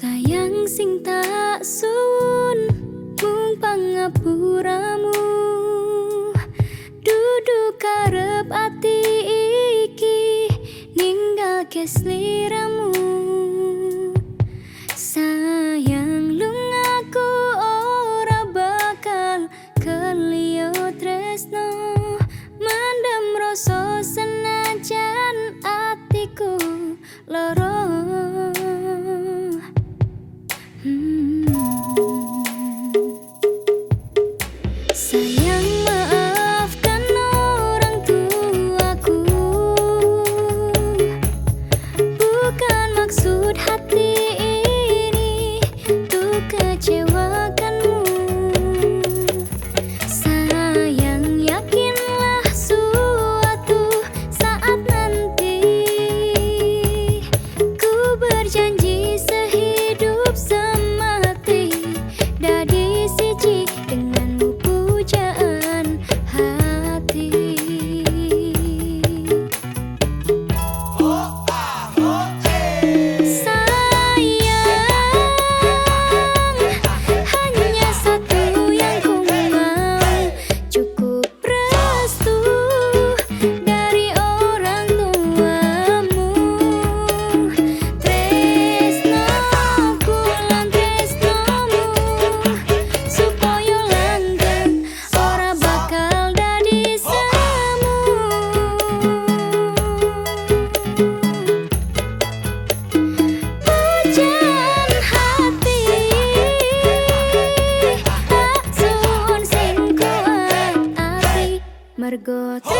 Sayang sing tak sun mung pangapuramu. Duduk karep ati iki ninggal kesliramu 歌词